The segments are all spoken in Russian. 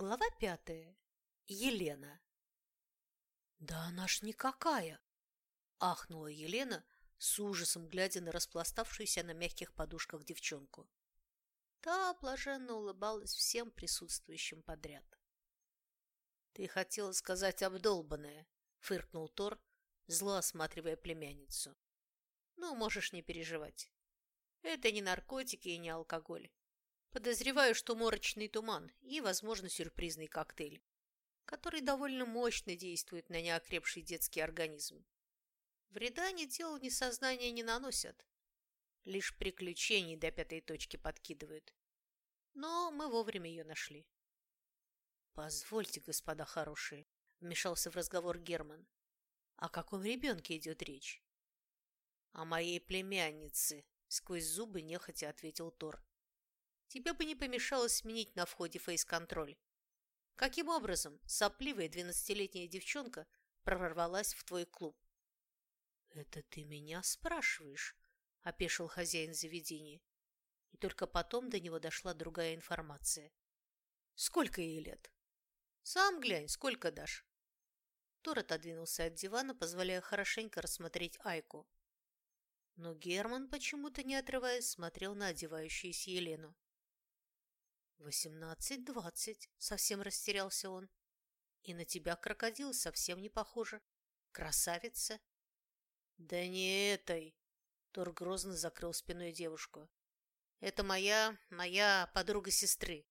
Глава пятая. Елена. «Да она ж никакая!» – ахнула Елена, с ужасом глядя на распластавшуюся на мягких подушках девчонку. Та блаженно улыбалась всем присутствующим подряд. «Ты хотела сказать обдолбанная!» – фыркнул Тор, зло осматривая племянницу. «Ну, можешь не переживать. Это не наркотики и не алкоголь. Подозреваю, что морочный туман и, возможно, сюрпризный коктейль, который довольно мощно действует на неокрепший детский организм. Вреда ни телу, ни сознанию не наносят. Лишь приключений до пятой точки подкидывают. Но мы вовремя ее нашли. «Позвольте, господа хорошие», — вмешался в разговор Герман. «О каком ребенке идет речь?» «О моей племяннице», — сквозь зубы нехотя ответил Тор. Тебе бы не помешало сменить на входе фейс-контроль. Каким образом сопливая двенадцатилетняя девчонка прорвалась в твой клуб? «Это ты меня спрашиваешь?» – опешил хозяин заведения. И только потом до него дошла другая информация. «Сколько ей лет?» «Сам глянь, сколько дашь?» Тор отодвинулся от дивана, позволяя хорошенько рассмотреть Айку. Но Герман, почему-то не отрываясь, смотрел на одевающуюся Елену. «Восемнадцать-двадцать», — совсем растерялся он. «И на тебя, крокодил, совсем не похоже. Красавица». «Да не этой!» — Тор грозно закрыл спиной девушку. «Это моя, моя подруга сестры».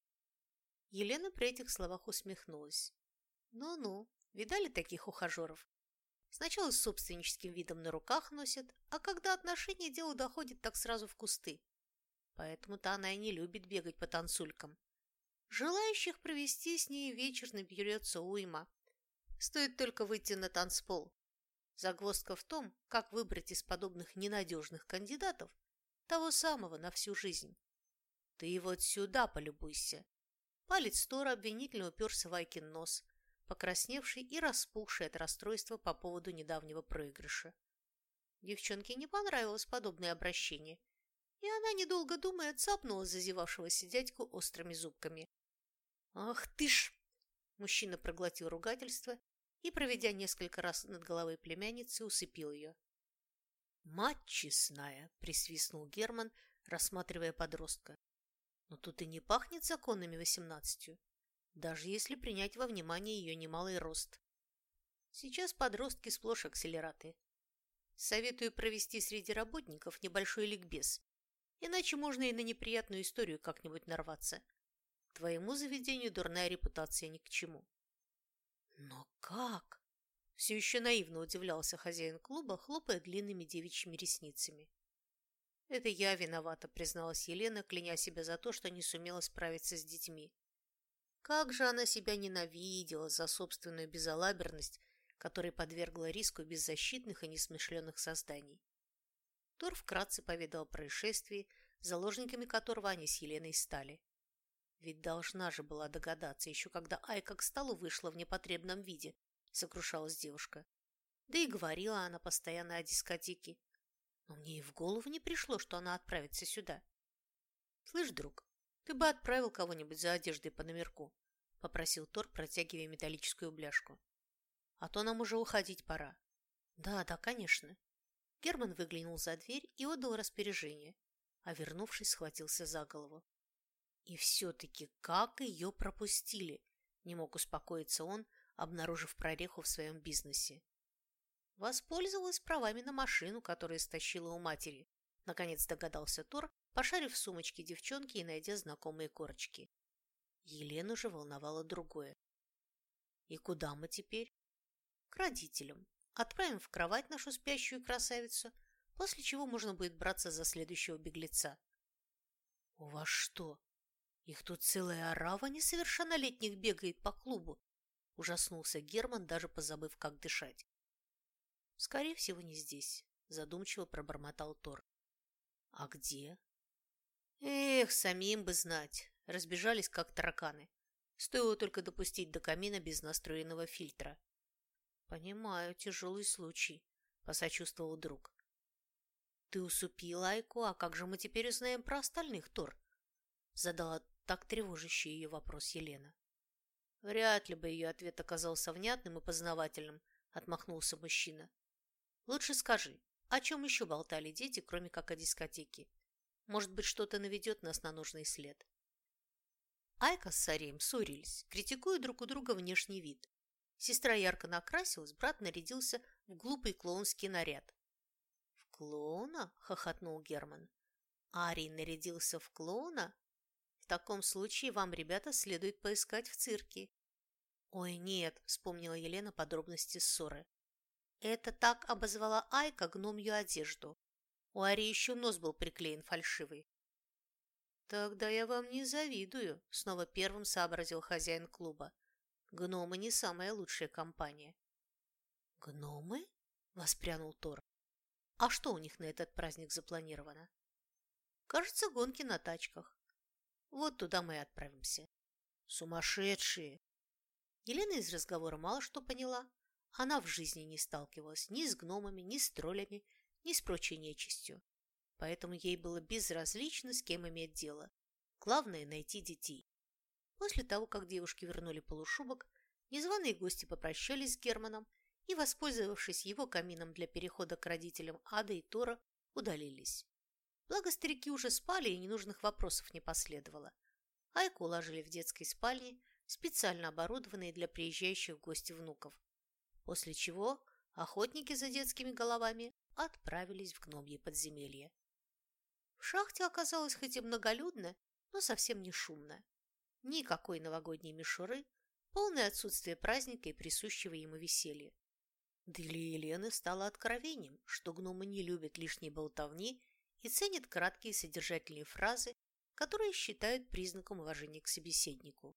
Елена при этих словах усмехнулась. «Ну-ну, видали таких ухажеров? Сначала с собственническим видом на руках носят, а когда отношения дело доходит, так сразу в кусты. Поэтому-то она и не любит бегать по танцулькам. Желающих провести с ней вечер наберется уйма. Стоит только выйти на танцпол. Загвоздка в том, как выбрать из подобных ненадежных кандидатов того самого на всю жизнь. Ты вот сюда полюбуйся. Палец Тора обвинительно уперся в Айкин нос, покрасневший и распухший от расстройства по поводу недавнего проигрыша. Девчонке не понравилось подобное обращение, и она, недолго думая, цапнула зазевавшегося дядьку острыми зубками. «Ах ты ж!» Мужчина проглотил ругательство и, проведя несколько раз над головой племянницы, усыпил ее. «Мать честная!» – присвистнул Герман, рассматривая подростка. «Но тут и не пахнет законными восемнадцатью, даже если принять во внимание ее немалый рост. Сейчас подростки сплошь акселераты. Советую провести среди работников небольшой ликбез Иначе можно и на неприятную историю как-нибудь нарваться. Твоему заведению дурная репутация ни к чему. Но как? Все еще наивно удивлялся хозяин клуба, хлопая длинными девичьими ресницами. Это я виновата, призналась Елена, кляня себя за то, что не сумела справиться с детьми. Как же она себя ненавидела за собственную безалаберность, которой подвергла риску беззащитных и несмышленных созданий. Тор вкратце поведал о происшествии, заложниками которого они с Еленой стали. Ведь должна же была догадаться, еще когда Айка к столу вышла в непотребном виде, сокрушалась девушка. Да и говорила она постоянно о дискотеке. Но мне и в голову не пришло, что она отправится сюда. Слышь, друг, ты бы отправил кого-нибудь за одеждой по номерку, попросил Тор, протягивая металлическую бляшку. А то нам уже уходить пора. Да, да, конечно. Герман выглянул за дверь и отдал распоряжение, а вернувшись, схватился за голову. И все-таки как ее пропустили? Не мог успокоиться он, обнаружив прореху в своем бизнесе. Воспользовалась правами на машину, которую стащила у матери. Наконец догадался Тор, пошарив в сумочке девчонки и найдя знакомые корочки. Елену же волновало другое. «И куда мы теперь?» «К родителям. Отправим в кровать нашу спящую красавицу, после чего можно будет браться за следующего беглеца. — У вас что, их тут целая орава несовершеннолетних бегает по клубу? — ужаснулся Герман, даже позабыв, как дышать. — Скорее всего, не здесь, — задумчиво пробормотал Тор. — А где? — Эх, самим бы знать. Разбежались, как тараканы. Стоило только допустить до камина без настроенного фильтра. «Понимаю, тяжелый случай», — посочувствовал друг. «Ты усупил Айку, а как же мы теперь узнаем про остальных, Тор?» Задала так тревожащий ее вопрос Елена. Вряд ли бы ее ответ оказался внятным и познавательным, отмахнулся мужчина. Лучше скажи, о чем еще болтали дети, кроме как о дискотеке? Может быть, что-то наведет нас на нужный след. Айка с Сареем ссорились, критикуя друг у друга внешний вид. Сестра ярко накрасилась, брат нарядился в глупый клоунский наряд. «В клоуна?» – хохотнул Герман. «Арий нарядился в клоуна? В таком случае вам, ребята, следует поискать в цирке». «Ой, нет», – вспомнила Елена подробности ссоры. Это так обозвала Айка гномью одежду. У Ари еще нос был приклеен фальшивый. «Тогда я вам не завидую», — снова первым сообразил хозяин клуба. «Гномы не самая лучшая компания». «Гномы?» — воспрянул Тор. «А что у них на этот праздник запланировано?» «Кажется, гонки на тачках. Вот туда мы и отправимся». «Сумасшедшие!» Елена из разговора мало что поняла. Она в жизни не сталкивалась ни с гномами, ни с троллями, ни с прочей нечистью. Поэтому ей было безразлично, с кем иметь дело. Главное – найти детей. После того, как девушки вернули полушубок, незваные гости попрощались с Германом и, воспользовавшись его камином для перехода к родителям Ада и Тора, удалились. Благо старики уже спали, и ненужных вопросов не последовало. Айку уложили в детской спальне, специально оборудованной для приезжающих в гости внуков, после чего охотники за детскими головами отправились в гномье подземелье. В шахте оказалось хоть и многолюдно, но совсем не шумно. Никакой новогодней мишуры, полное отсутствие праздника и присущего ему веселья. Для Елены стало откровением, что гномы не любят лишней болтовни и ценят краткие содержательные фразы, которые считают признаком уважения к собеседнику.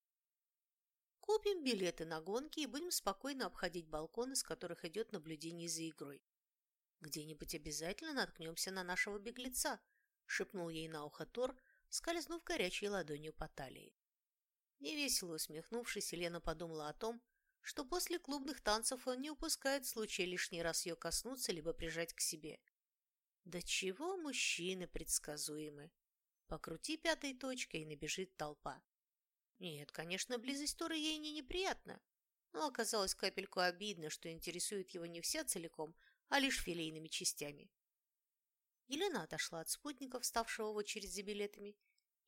Купим билеты на гонки и будем спокойно обходить балконы, с которых идет наблюдение за игрой. Где-нибудь обязательно наткнемся на нашего беглеца, шепнул ей на ухо Тор, скользнув горячей ладонью по талии. Невесело усмехнувшись, Елена подумала о том, что после клубных танцев он не упускает случая лишний раз ее коснуться либо прижать к себе. Да чего мужчины предсказуемы? Покрути пятой точкой, и набежит толпа. Нет, конечно, близость Торы ей не неприятна, но оказалось капельку обидно, что интересует его не вся целиком, а лишь филейными частями. Елена отошла от спутников, вставшего в очередь за билетами,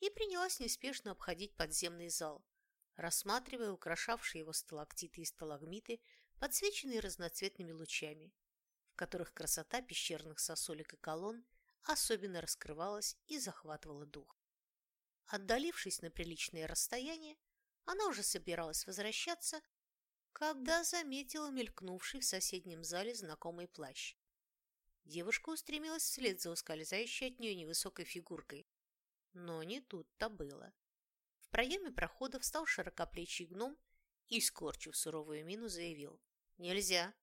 и принялась неспешно обходить подземный зал, рассматривая украшавшие его сталактиты и сталагмиты, подсвеченные разноцветными лучами, в которых красота пещерных сосулек и колонн особенно раскрывалась и захватывала дух. Отдалившись на приличное расстояние, она уже собиралась возвращаться, когда заметила мелькнувший в соседнем зале знакомый плащ. Девушка устремилась вслед за ускользающей от нее невысокой фигуркой. Но не тут-то было. В проеме прохода встал широкоплечий гном и, скорчив суровую мину, заявил «Нельзя».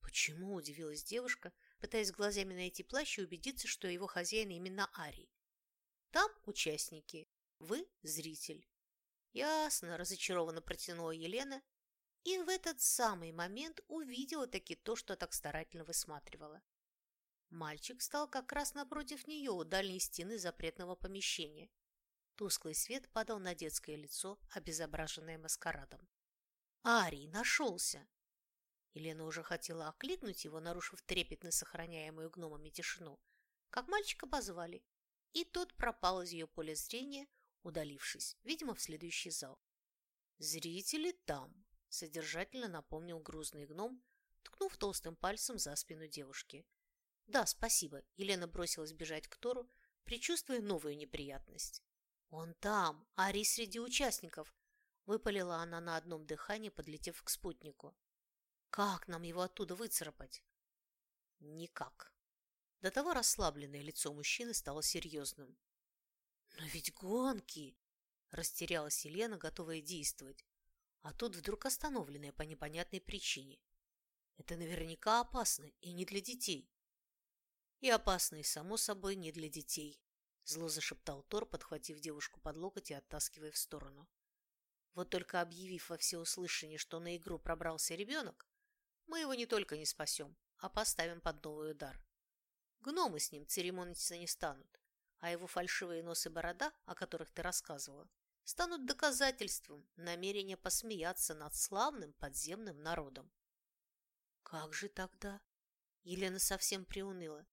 «Почему?» – удивилась девушка, пытаясь глазами найти плащ и убедиться, что его хозяин именно Арий. Там участники, вы зритель. Ясно, разочарованно протянула Елена и в этот самый момент увидела таки то, что так старательно высматривала. Мальчик стал как раз напротив нее у дальней стены запретного помещения. Тусклый свет падал на детское лицо, обезображенное маскарадом. Арий нашелся! Елена уже хотела окликнуть его, нарушив трепетно сохраняемую гномами тишину, как мальчика позвали, и тот пропал из ее поля зрения, удалившись, видимо, в следующий зал. «Зрители там», — содержательно напомнил грузный гном, ткнув толстым пальцем за спину девушки. «Да, спасибо», — Елена бросилась бежать к Тору, предчувствуя новую неприятность. «Он там, Ари среди участников», — выпалила она на одном дыхании, подлетев к спутнику. «Как нам его оттуда выцарапать?» «Никак», до того расслабленное лицо мужчины стало серьезным. «Но ведь гонки!» – растерялась Елена, готовая действовать, а тут вдруг остановленная по непонятной причине. «Это наверняка опасно и не для детей». «И опасно, и, само собой, не для детей», – зло зашептал Тор, подхватив девушку под локоть и оттаскивая в сторону. «Вот только объявив во всеуслышание, что на игру пробрался ребенок, мы его не только не спасем, а поставим под новый удар. Гномы с ним церемониться не станут, а его фальшивые нос и борода, о которых ты рассказывала, станут доказательством намерения посмеяться над славным подземным народом. Как же тогда? Елена совсем приуныла.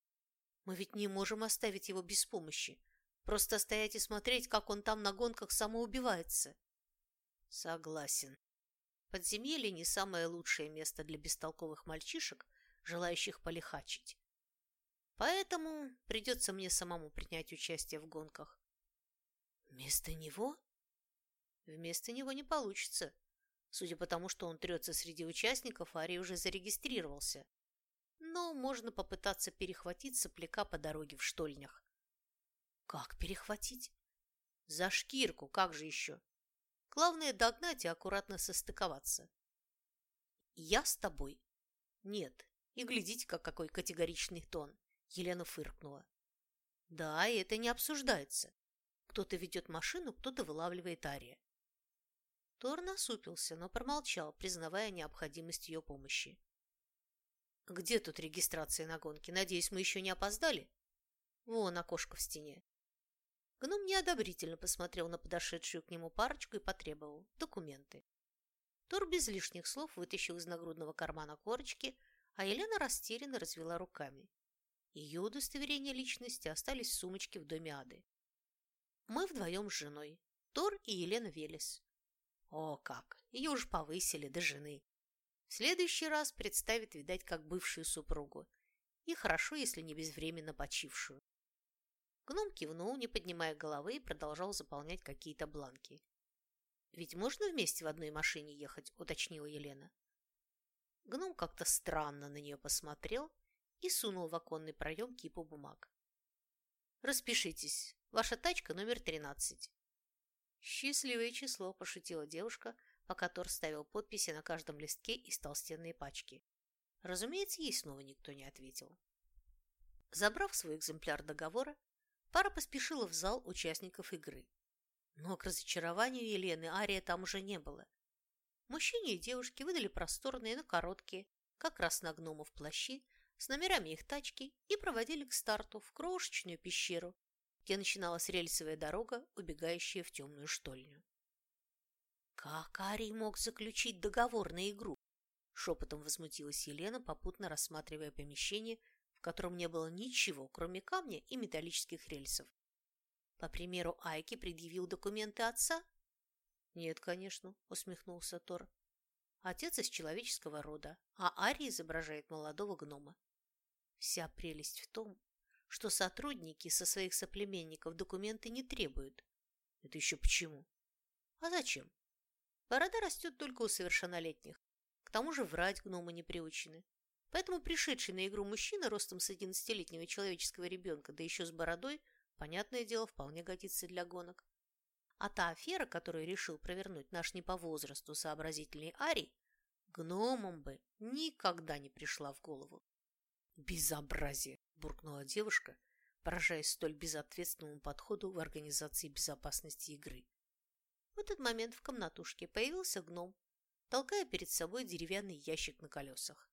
Мы ведь не можем оставить его без помощи. Просто стоять и смотреть, как он там на гонках самоубивается. Согласен. Подземелье не самое лучшее место для бестолковых мальчишек, желающих полихачить. Поэтому придется мне самому принять участие в гонках. Вместо него? Вместо него не получится. Судя по тому, что он трется среди участников, Ари уже зарегистрировался. Но можно попытаться перехватить сопляка по дороге в штольнях. Как перехватить? За шкирку, как же еще? Главное догнать и аккуратно состыковаться. Я с тобой. Нет. И глядите, как какой категоричный тон. Елена фыркнула. Да, и это не обсуждается. Кто-то ведет машину, кто-то вылавливает Ария. Тор насупился, но промолчал, признавая необходимость ее помощи. «Где тут регистрация на гонке? Надеюсь, мы еще не опоздали?» «Вон окошко в стене». Гном неодобрительно посмотрел на подошедшую к нему парочку и потребовал документы. Тор без лишних слов вытащил из нагрудного кармана корочки, а Елена растерянно развела руками. Ее удостоверения личности остались в сумочке в доме Ады. Мы вдвоем с женой, Тор и Елена Велес. О, как! Ее уж повысили до жены. В следующий раз представит, видать, как бывшую супругу. И хорошо, если не безвременно почившую. Гном кивнул, не поднимая головы, и продолжал заполнять какие-то бланки. «Ведь можно вместе в одной машине ехать?» – уточнила Елена. Гном как-то странно на нее посмотрел и сунул в оконный проем кипу бумаг. «Распишитесь. Ваша тачка номер 13». «Счастливое число», – пошутила девушка, пока Тор ставил подписи на каждом листке из толстенной пачки. Разумеется, ей снова никто не ответил. Забрав свой экземпляр договора, пара поспешила в зал участников игры. Но к разочарованию Елены Ария там уже не было. Мужчине и девушке выдали просторные, но короткие, как раз на гномов плащи, с номерами их тачки и проводили к старту в крошечную пещеру, где начиналась рельсовая дорога, убегающая в темную штольню. «Как Арий мог заключить договор на игру?» Шепотом возмутилась Елена, попутно рассматривая помещение, в котором не было ничего, кроме камня и металлических рельсов. По примеру Айки предъявил документы отца? «Нет, конечно», — усмехнулся Тор. Отец из человеческого рода, а Ари изображает молодого гнома. Вся прелесть в том, что сотрудники со своих соплеменников документы не требуют. Это еще почему? А зачем? Борода растет только у совершеннолетних. К тому же врать гномы не приучены. Поэтому пришедший на игру мужчина ростом с 11-летнего человеческого ребенка, да еще с бородой, понятное дело, вполне годится для гонок. А та афера, которую решил провернуть наш не по возрасту сообразительный Арий, гномам бы никогда не пришла в голову. «Безобразие!» – буркнула девушка, поражаясь столь безответственному подходу в организации безопасности игры. В этот момент в комнатушке появился гном, толкая перед собой деревянный ящик на колесах.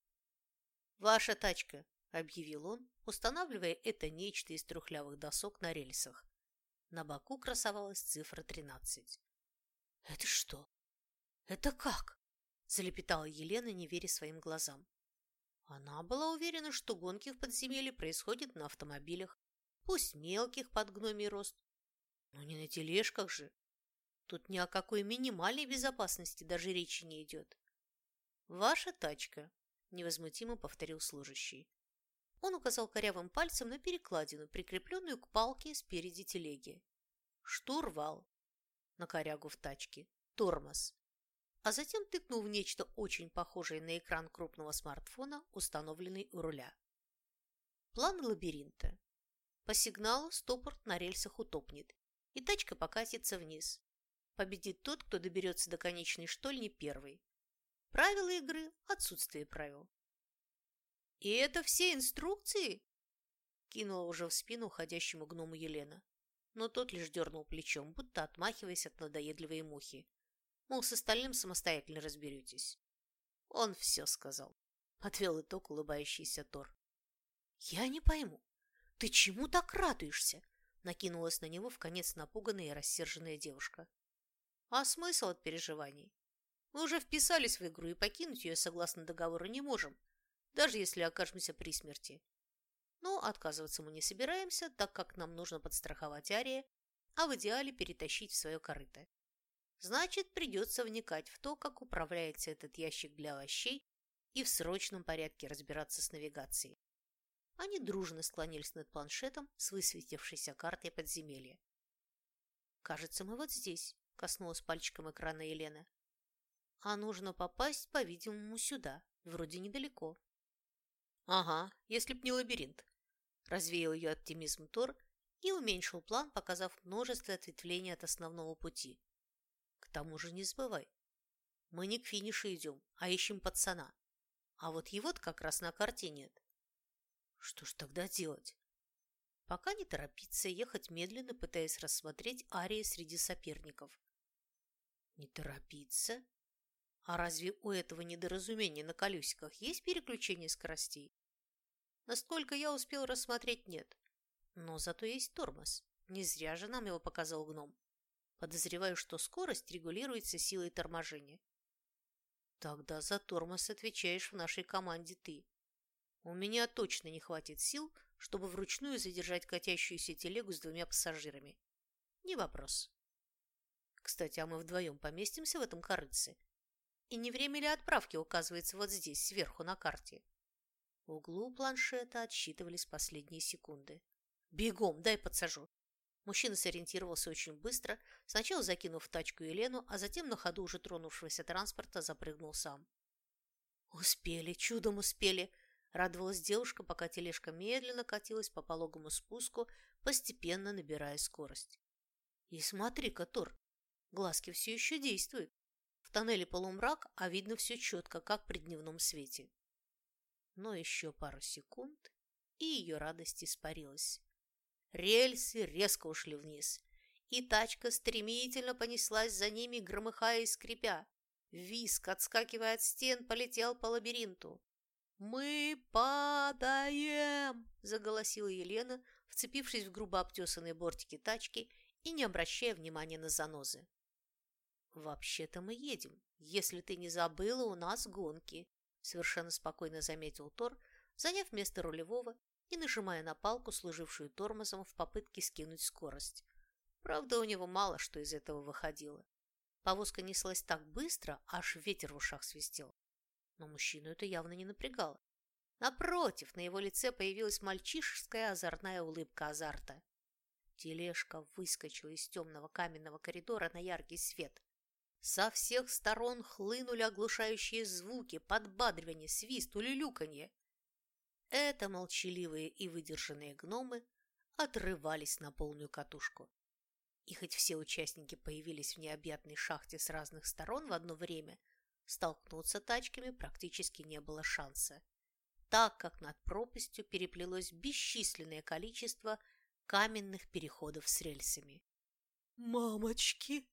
«Ваша тачка!» – объявил он, устанавливая это нечто из трухлявых досок на рельсах. На боку красовалась цифра 13. «Это что? Это как?» – залепетала Елена, не веря своим глазам. Она была уверена, что гонки в подземелье происходят на автомобилях, пусть мелких под гномий рост, но не на тележках же. Тут ни о какой минимальной безопасности даже речи не идет. «Ваша тачка», – невозмутимо повторил служащий. Он указал корявым пальцем на перекладину, прикрепленную к палке спереди телеги. Штурвал на корягу в тачке, тормоз, а затем тыкнул в нечто очень похожее на экран крупного смартфона, установленный у руля. План лабиринта. По сигналу стопорт на рельсах утопнет, и тачка покатится вниз. Победит тот, кто доберется до конечной штольни первый. Правила игры – отсутствие правил. «И это все инструкции?» Кинула уже в спину уходящему гному Елена. Но тот лишь дернул плечом, будто отмахиваясь от надоедливой мухи. Мол, с остальным самостоятельно разберетесь. Он все сказал. Отвел итог улыбающийся Тор. «Я не пойму, ты чему так радуешься?» Накинулась на него в конец напуганная и рассерженная девушка. А смысл от переживаний? Мы уже вписались в игру и покинуть ее согласно договору не можем, даже если окажемся при смерти. Но отказываться мы не собираемся, так как нам нужно подстраховать Ария, а в идеале перетащить в свое корыто. Значит, придется вникать в то, как управляется этот ящик для овощей и в срочном порядке разбираться с навигацией. Они дружно склонились над планшетом с высветившейся картой подземелья. «Кажется, мы вот здесь», – коснулась пальчиком экрана Елена. «А нужно попасть, по-видимому, сюда, вроде недалеко». «Ага, если б не лабиринт», – развеял ее оптимизм Тор и уменьшил план, показав множество ответвлений от основного пути. «К тому же не забывай, мы не к финишу идем, а ищем пацана. А вот его-то как раз на карте нет. Что ж тогда делать? Пока не торопиться, ехать медленно, пытаясь рассмотреть Арии среди соперников. Не торопиться? А разве у этого недоразумения на колесиках есть переключение скоростей? Насколько я успел рассмотреть, нет. Но зато есть тормоз. Не зря же нам его показал гном. Подозреваю, что скорость регулируется силой торможения. Тогда за тормоз отвечаешь в нашей команде ты. У меня точно не хватит сил, чтобы вручную задержать катящуюся телегу с двумя пассажирами. Не вопрос. Кстати, а мы вдвоем поместимся в этом корыце? И не время ли отправки указывается вот здесь, сверху на карте? В углу планшета отсчитывались последние секунды. «Бегом, дай подсажу!» Мужчина сориентировался очень быстро, сначала закинув в тачку Елену, а затем на ходу уже тронувшегося транспорта запрыгнул сам. «Успели, чудом успели!» Радовалась девушка, пока тележка медленно катилась по пологому спуску, постепенно набирая скорость. И смотри-ка, Тор, глазки все еще действуют. В тоннеле полумрак, а видно все четко, как при дневном свете. Но еще пару секунд, и ее радость испарилась. Рельсы резко ушли вниз, и тачка стремительно понеслась за ними, громыхая и скрипя. Виск, отскакивая от стен, полетел по лабиринту. «Мы падаем!» – заголосила Елена, вцепившись в грубо обтесанные бортики тачки и не обращая внимания на занозы. «Вообще-то мы едем. Если ты не забыла, у нас гонки», – совершенно спокойно заметил Тор, заняв место рулевого и нажимая на палку, служившую тормозом в попытке скинуть скорость. Правда, у него мало что из этого выходило. Повозка неслась так быстро, аж ветер в ушах свистел но мужчину это явно не напрягало. Напротив, на его лице появилась мальчишеская озорная улыбка азарта. Тележка выскочила из темного каменного коридора на яркий свет. Со всех сторон хлынули оглушающие звуки, подбадривание, свист, улюлюканье. Это молчаливые и выдержанные гномы отрывались на полную катушку. И хоть все участники появились в необъятной шахте с разных сторон в одно время – Столкнуться тачками практически не было шанса, так как над пропастью переплелось бесчисленное количество каменных переходов с рельсами. «Мамочки,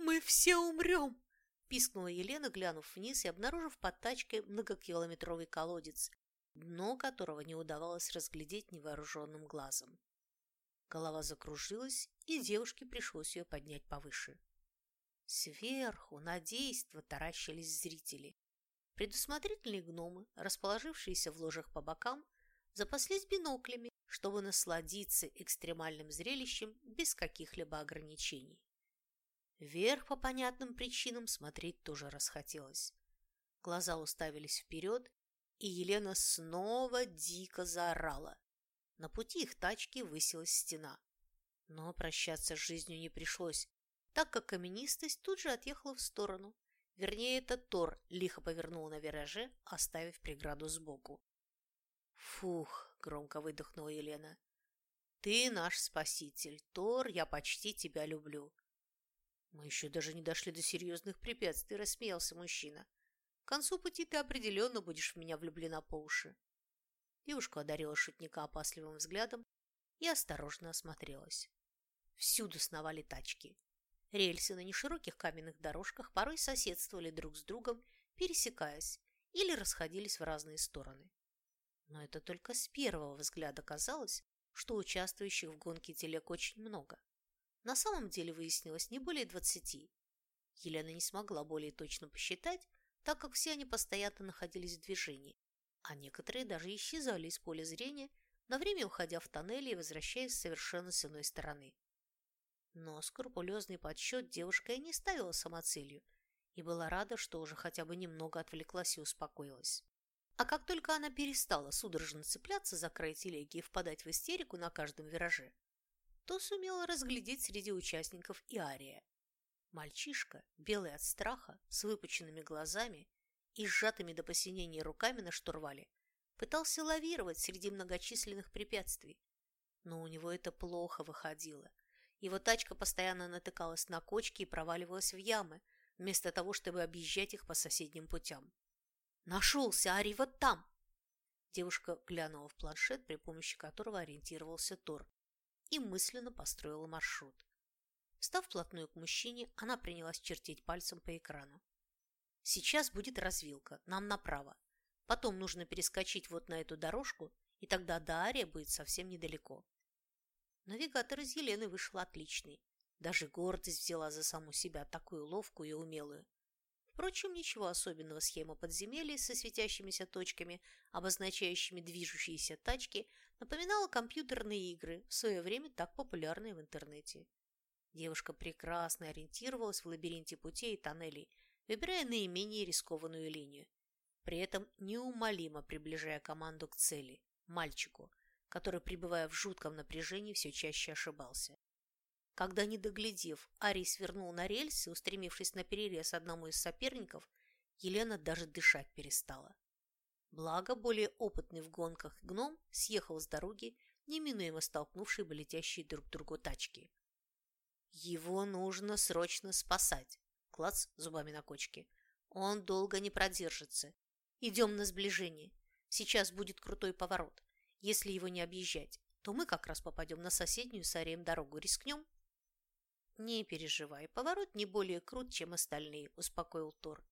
мы все умрем!» – пискнула Елена, глянув вниз и обнаружив под тачкой многокилометровый колодец, дно которого не удавалось разглядеть невооруженным глазом. Голова закружилась, и девушке пришлось ее поднять повыше. Сверху на действо таращились зрители. Предусмотрительные гномы, расположившиеся в ложах по бокам, запаслись биноклями, чтобы насладиться экстремальным зрелищем без каких-либо ограничений. Вверх по понятным причинам смотреть тоже расхотелось. Глаза уставились вперед, и Елена снова дико заорала. На пути их тачки высилась стена. Но прощаться с жизнью не пришлось так как каменистость тут же отъехала в сторону. Вернее, это Тор лихо повернул на вираже, оставив преграду сбоку. «Фух!» – громко выдохнула Елена. «Ты наш спаситель, Тор, я почти тебя люблю». «Мы еще даже не дошли до серьезных препятствий», – рассмеялся мужчина. «К концу пути ты определенно будешь в меня влюблена по уши». Девушка одарила шутника опасливым взглядом и осторожно осмотрелась. Всюду сновали тачки. Рельсы на нешироких каменных дорожках порой соседствовали друг с другом, пересекаясь, или расходились в разные стороны. Но это только с первого взгляда казалось, что участвующих в гонке телег очень много. На самом деле выяснилось не более двадцати. Елена не смогла более точно посчитать, так как все они постоянно находились в движении, а некоторые даже исчезали из поля зрения, на время уходя в тоннели и возвращаясь совершенно с иной стороны. Но скрупулезный подсчет девушка и не ставила самоцелью, и была рада, что уже хотя бы немного отвлеклась и успокоилась. А как только она перестала судорожно цепляться за край телеги и впадать в истерику на каждом вираже, то сумела разглядеть среди участников и Ария. Мальчишка, белый от страха, с выпученными глазами и сжатыми до посинения руками на штурвале, пытался лавировать среди многочисленных препятствий. Но у него это плохо выходило. Его тачка постоянно натыкалась на кочки и проваливалась в ямы, вместо того, чтобы объезжать их по соседним путям. «Нашелся, Ари, вот там!» Девушка глянула в планшет, при помощи которого ориентировался Тор, и мысленно построила маршрут. Встав вплотную к мужчине, она принялась чертить пальцем по экрану. «Сейчас будет развилка, нам направо. Потом нужно перескочить вот на эту дорожку, и тогда до Ария будет совсем недалеко». Навигатор из Елены вышел отличный. Даже гордость взяла за саму себя такую ловкую и умелую. Впрочем, ничего особенного схема подземелья со светящимися точками, обозначающими движущиеся тачки, напоминала компьютерные игры, в свое время так популярные в интернете. Девушка прекрасно ориентировалась в лабиринте путей и тоннелей, выбирая наименее рискованную линию, при этом неумолимо приближая команду к цели – мальчику, который, пребывая в жутком напряжении, все чаще ошибался. Когда, не доглядев, Арий свернул на рельсы, устремившись на перерез одному из соперников, Елена даже дышать перестала. Благо, более опытный в гонках гном съехал с дороги, неминуемо столкнувшие бы летящие друг к другу тачки. Его нужно срочно спасать. Клац зубами на кочке. Он долго не продержится. Идем на сближение. Сейчас будет крутой поворот. Если его не объезжать, то мы как раз попадем на соседнюю с Арием дорогу. Рискнем? Не переживай, поворот не более крут, чем остальные, успокоил Тор.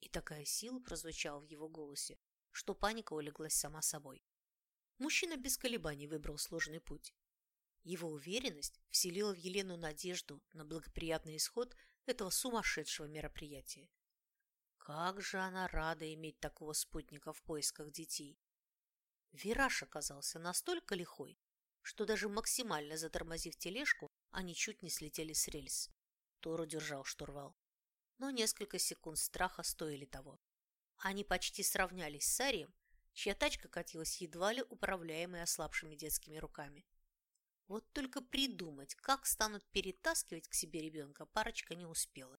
И такая сила прозвучала в его голосе, что паника улеглась сама собой. Мужчина без колебаний выбрал сложный путь. Его уверенность вселила в Елену надежду на благоприятный исход этого сумасшедшего мероприятия. Как же она рада иметь такого спутника в поисках детей! Вираж оказался настолько лихой, что даже максимально затормозив тележку, они чуть не слетели с рельс. Тор удержал штурвал. Но несколько секунд страха стоили того. Они почти сравнялись с Арием, чья тачка катилась едва ли управляемой ослабшими детскими руками. Вот только придумать, как станут перетаскивать к себе ребенка, парочка не успела.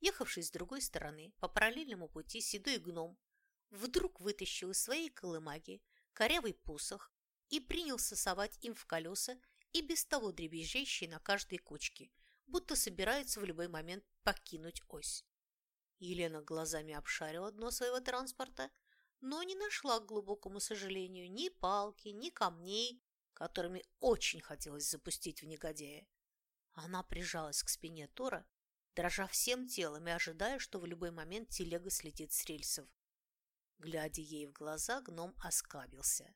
Ехавший с другой стороны, по параллельному пути седой гном вдруг вытащил из своей колымаги корявый посох и принялся совать им в колеса и без того дребезжащие на каждой кочке, будто собирается в любой момент покинуть ось. Елена глазами обшарила дно своего транспорта, но не нашла, к глубокому сожалению, ни палки, ни камней, которыми очень хотелось запустить в негодяя. Она прижалась к спине Тора, дрожа всем телом и ожидая, что в любой момент телега слетит с рельсов. Глядя ей в глаза, гном оскабился.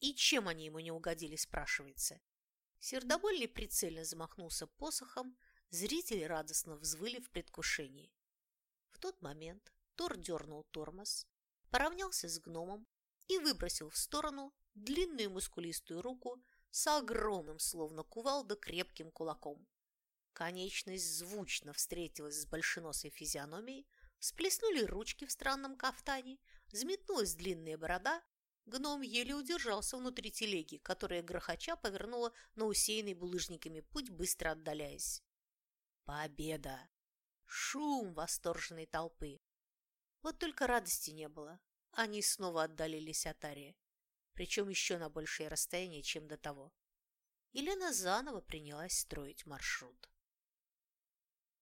И чем они ему не угодили, спрашивается. Сердобольный прицельно замахнулся посохом, зрители радостно взвыли в предвкушении. В тот момент Тор дернул тормоз, поравнялся с гномом и выбросил в сторону длинную мускулистую руку с огромным, словно кувалда, крепким кулаком. Конечность звучно встретилась с большеносой физиономией, всплеснули ручки в странном кафтане, взметнулась длинная борода, гном еле удержался внутри телеги, которая грохоча повернула на усеянный булыжниками путь, быстро отдаляясь. Победа! Шум восторженной толпы! Вот только радости не было. Они снова отдалились от Арии причем еще на большее расстояние, чем до того. Елена заново принялась строить маршрут.